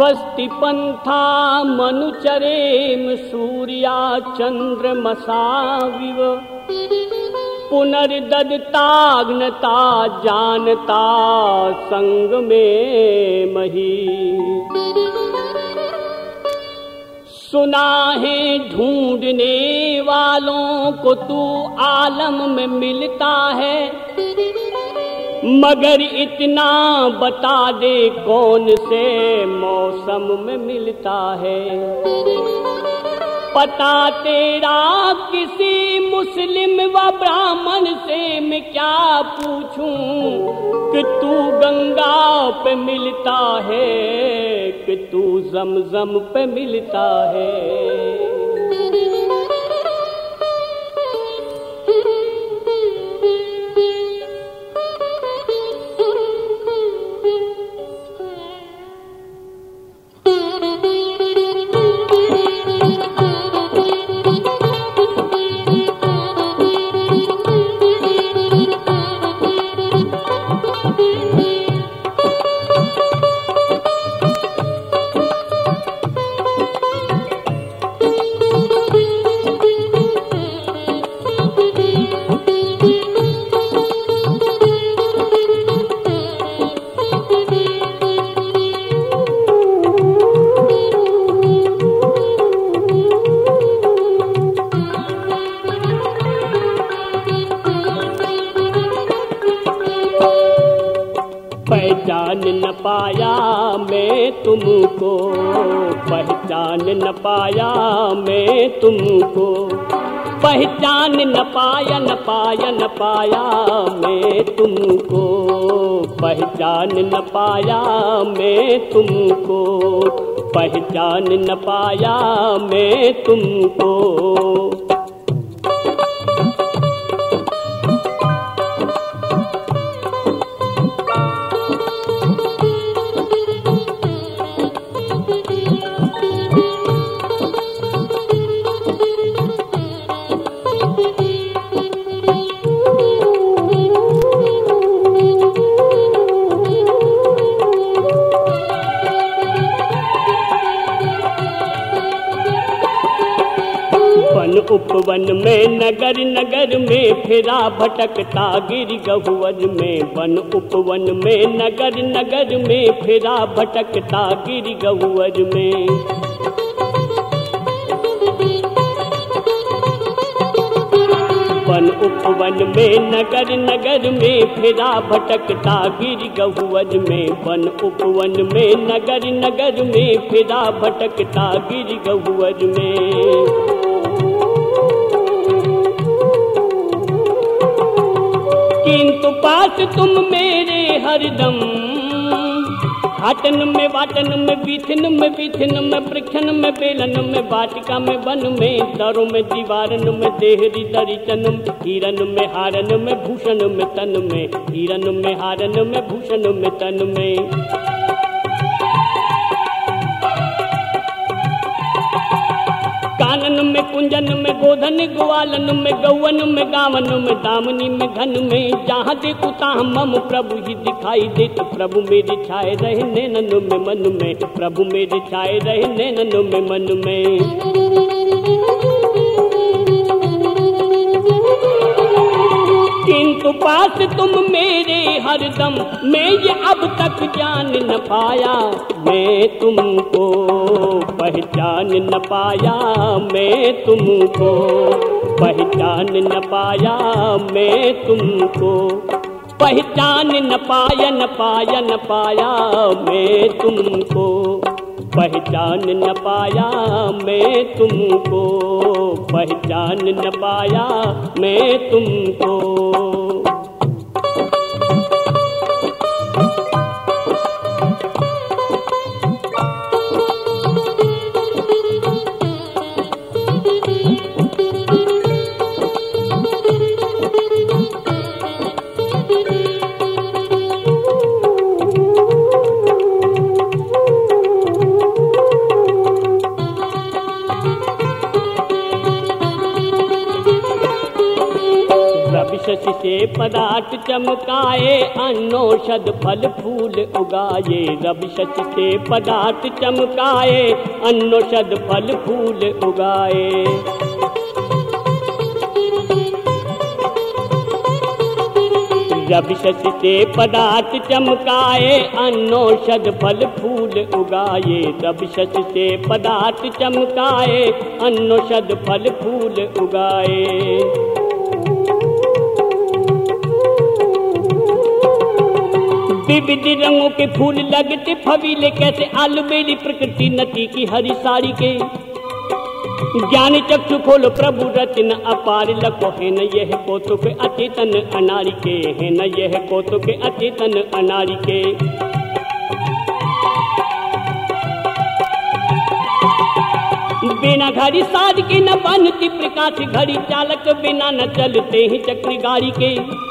स्वस्ति पंथा मनुचरेम सूर्या चंद्रमसाविव पुनर्दत्ताग्नता जानता संग में मही। सुना है ढूँढने वालों को तू आलम में मिलता है। मगर इतना बता दे कौन से मौसम में मिलता है। पता तेरा किसी मुस्लिम व ब्राह्मण से मैं क्या पूछूँ कि तू गंगा पे मिलता है कि तू जमजम पे मिलता है। पहचान न पाया मैं तुमको। पहचान न पाया न पाया न पाया मैं तुमको। पहचान न पाया मैं तुमको। पहचान न पाया मैं तुमको। वन में, नगर नगर में फिरा भटकता गिर गहुवन में, वन उपवन में, नगर नगर में फिरा भटकता गिर गहुवन में। वन उपवन में, नगर नगर में फिरा भटकता गिर गहुवन में, वन उपवन में, नगर नगर में फिरा भटकता गिर गहुवन में। किंतु पास तुम मेरे हरदम हाटन में बाटन में बीथन में बीथन में, प्रखन में, बेलन में, बाटिका में, वन में, दरों में, दीवारन में, देहरी, दरिचन हिरन में, हारन में, भूषण में, तन में, हिरन में, हारन में, भूषण में, तन में। में कुंजन में गोधन, ग्वालन में गौवन में गावन में दामनी में घन में। जहाँ देखू तहाँ मम प्रभु ही दिखाई दे तो प्रभु मेरे छाए रहे नैनन में मन में। प्रभु मेरे छाए रहे नैनन में मन में। किंतु पास तुम मेरे हरदम मैं ये अब तक जान न पाया। मैं तुमको पहचान न पाया। मैं तुमको पहचान न पाया। मैं तुमको पहचान न पाया न पाया न पाया। मैं तुमको पहचान न पाया। मैं तुमको पहचान न पाया। मैं तुमको पदार्थ चमकाए अन्नौषध फल फूल उगाए। रब सच से पदार्थ चमकाए अन्नौषध फल फूल उगाए। रब सच से पदार्थ चमकाए अन्नौषध फल फूल उगाए। रब सच से पदार्थ चमकाए अन्नौषध फल फूल उगाए। विविध रंगों के फूल लगते फवीले, कैसे आलूबेली प्रकृति नती की हरी साड़ी के। ज्ञान चक्षु खोलो प्रभु रचन, अपार लको है न यह कौतुक अचेतन अनारी के। है न यह कौतुक अचेतन अनारी के। बिना घड़ी साज के न बनती प्रकाश, घड़ी चालक बिना न चलते हैं चक्र गाड़ी के।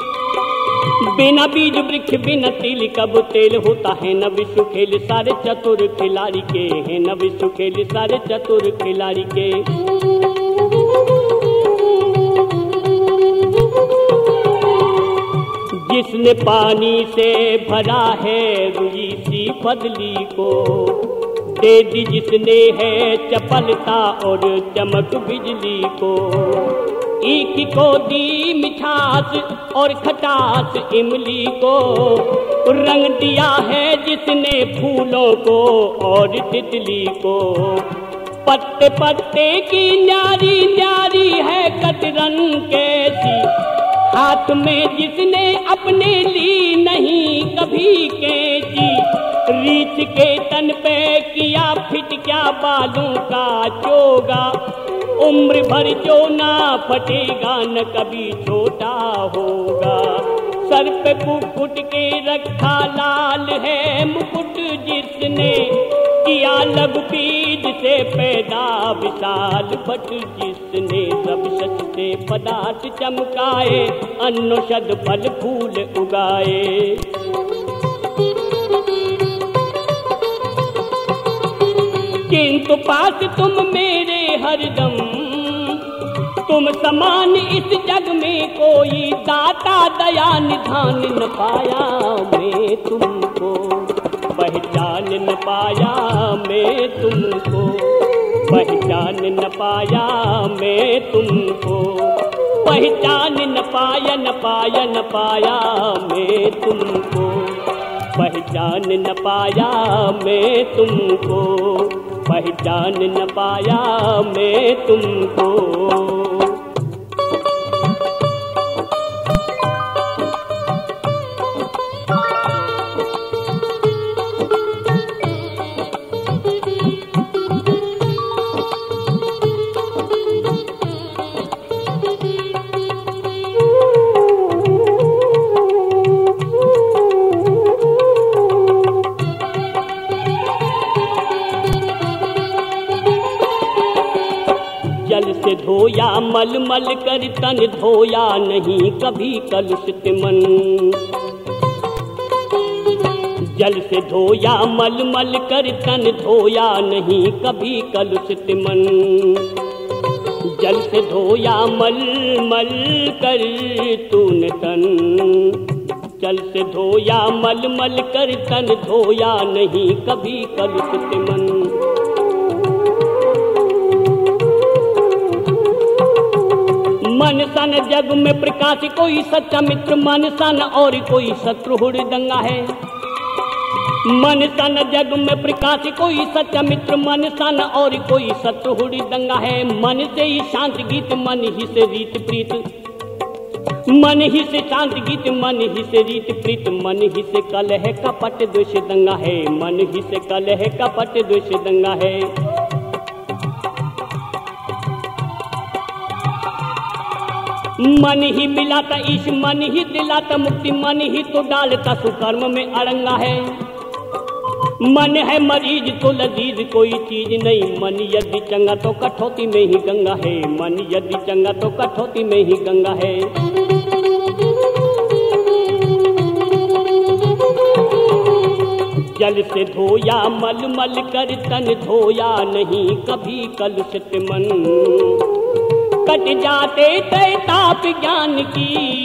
बिना बीज वृक्ष बिना तिल, कब तेल होता है न विश्व खेल, सारे चतुर खिलाड़ी के है न विश्व खेल, सारे चतुर खिलाड़ी के। जिसने पानी से भरा है, रुई सी बदली को। दे दी जिसने है चपलता और चमक बिजली को। एक को दी मिठास और खटास इमली को। रंग दिया है जिसने फूलों को और तितली को। पत्ते पत्ते की न्यारी न्यारी है कतरन कैसी। हाथ में जिसने अपने ली नहीं कभी कैची। रीछ के तन पे किया फिट क्या बालों का चोगा। उम्र भर जो ना फटेगा, न कभी छोटा होगा। सर पे कुकुट के रखा लाल है मुकुट, जिसने किया लग बीज से पैदा विशाल भट जिसने सब सच से पदार्थ चमकाए अन्नौषध फल फूल उगाए। किंतु पास तुम मेरे हरदम। तुम समान इस जग में कोई दाता दया निधान न पाया मैं तुमको। पहचान न पाया मैं तुमको। पहचान न पाया मैं तुमको। पहचान न पाया न पाया न पाया मैं तुमको। पहचान न पाया मैं तुमको। पहचान न पाया मैं तुमको। मल कर तन धोया नहीं, कभी कलुषित मन। जल से धोया, मल मल कर तन धोया नहीं, कभी कलुषित मन। जल से धोया, मल मल कर तूने तन। जल से धोया, मल मल कर तन धोया नहीं, कभी कलुषित मन। सन जग में प्रकाश, कोई सच्चा मित्र मन सन और कोई शत्रु दंगा है। मन सन जग में प्रकाश, कोई सच्चा मित्र मन सन और कोई शत्रु दंगा है। मन से ही शांत गीत, मन ही से रीत प्रीत। मन ही से शांत गीत, मन ही से रीत प्रीत। मन ही से कल है कपट द्वेष दंगा है। मन ही से कल है कपट द्वेष दंगा है। मन ही मिलाता, ईश मन ही दिलाता, मुक्ति मन ही तो डालता, सुकर्म में अड़ंगा है। मन है मरीज़ तो लजीज, कोई चीज़ नहीं। मन यदि चंगा तो कठौती में ही गंगा है। मन यदि चंगा तो कठौती में ही गंगा है। जल से धोया मल मल कर तन धोया, नहीं कभी कल कलुषित मन। कट जाते तय ताप ज्ञान की।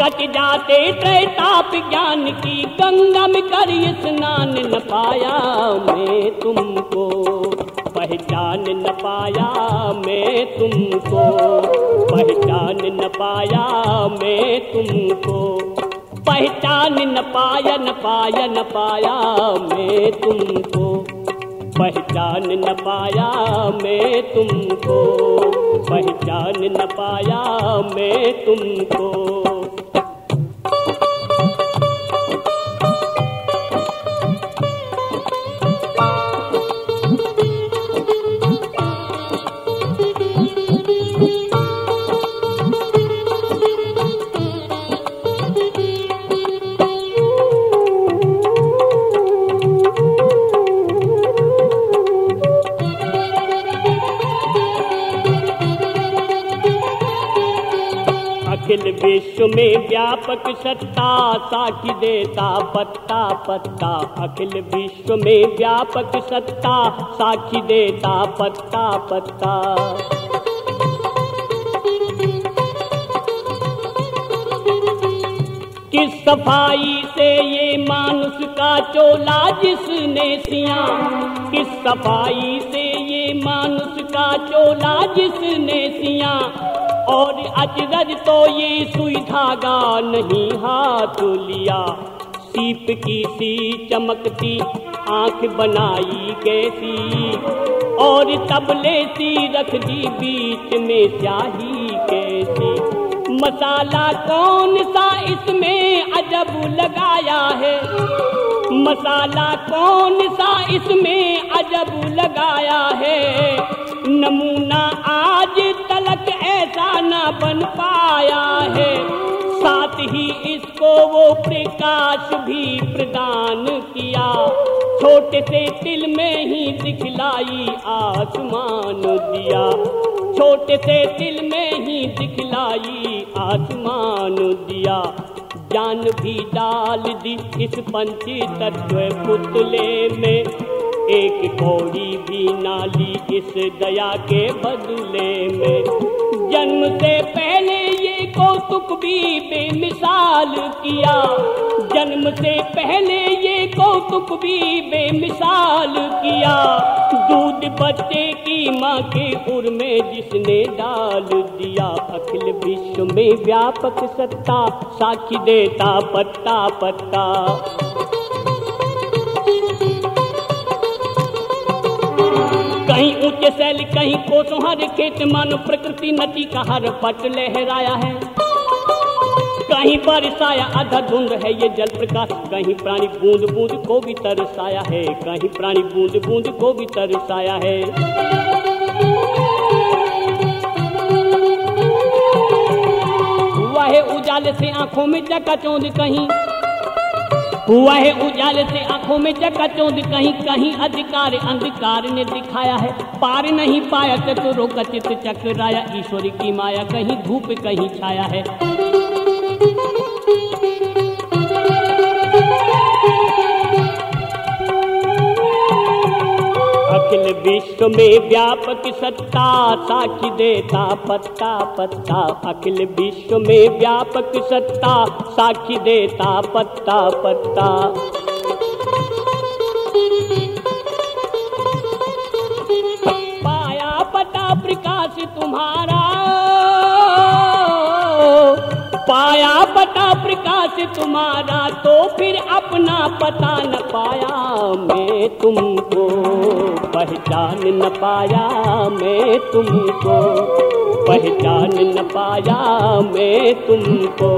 कट जाते त्रैताप ज्ञान की। गंगा में कर स्नान न पाया मैं तुमको। पहचान न पाया मैं तुमको। पहचान न पाया मैं तुमको। पहचान न पाया न पाया न पाया मैं तुमको। पहचान न पाया मैं तुमको पहचान न पाया मैं तुमको। विश्व में व्यापक सत्ता, साखी देता, पत्ता पत्ता। अखिल विश्व में व्यापक सत्ता, साखी देता, पत्ता पत्ता। किस सफ़ाई से ये मानुष का चोला जिसने सिया? किस सफ़ाई से ये मानुष का चोला जिसने सिया? और अजरज तो ये सुई धागा नहीं हाथ लिया। सीप की सी चमकती, आँख बनाई कैसी। और तबले सी रख दी बीच में स्याही कैसी। मसाला कौन सा इसमें अजब लगाया है? मसाला कौन सा इसमें अजब लगाया है? नमूना आज तलक बन पाया है। साथ ही इसको वो प्रकाश भी प्रदान किया। छोटे से दिल में ही दिखलाई आसमान दिया। छोटे से दिल में ही दिखलाई आसमान दिया। जान भी डाल दी इस पंची तत्व पुतले में। एक कौड़ी भी नाली इस दया के बदले में। जन्म से पहले ये कौतुक भी बेमिसाल किया। जन्म से पहले ये कौतुक भी बेमिसाल किया। दूध बच्चे की माँ के उर में जिसने डाल दिया। अखिल विश्व में व्यापक सत्ता साक्षी देता पत्ता पत्ता। ऊँचे शैल कहीं कोसों हर खेत मानो प्रकृति नदी का हर पट लहराया है। कहीं बरसाया आधा धुंध है ये जल प्रकाश, कहीं प्राणी बूंद बूंद को भी तरसाया है, कहीं प्राणी बूंद बूंद को भी तरसाया है। हुआ है उजाले से आँखों में चकाचौंध कहीं हुआ है उजाले से आँखों में चकाचौंध कहीं कहीं अधिकार, अंधकार ने दिखाया है। पार नहीं पाया तो का चित चक्राया, ईश्वरी की माया कहीं धूप, कहीं छाया है। अखिल विश्व में व्यापक सत्ता साक्षी देता पत्ता पत्ता। अखिल विश्व में व्यापक सत्ता साक्षी देता पत्ता पत्ता। पाया पता प्रकाश तुम्हारा। पाया पता प्रकाश तुम्हारा तो फिर अपना पता न पाया, मैं तुमको पहचान न पाया, मैं तुमको पहचान न पाया, मैं तुमको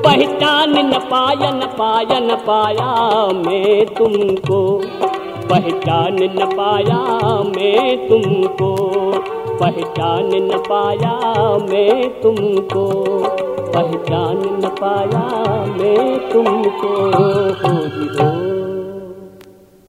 पहचान न पाया न पाया न पाया, मैं तुमको पहचान न पाया, मैं तुमको पहचान न पाया, मैं तुमको पहचान न पाया मैं तुमको। हो जी हो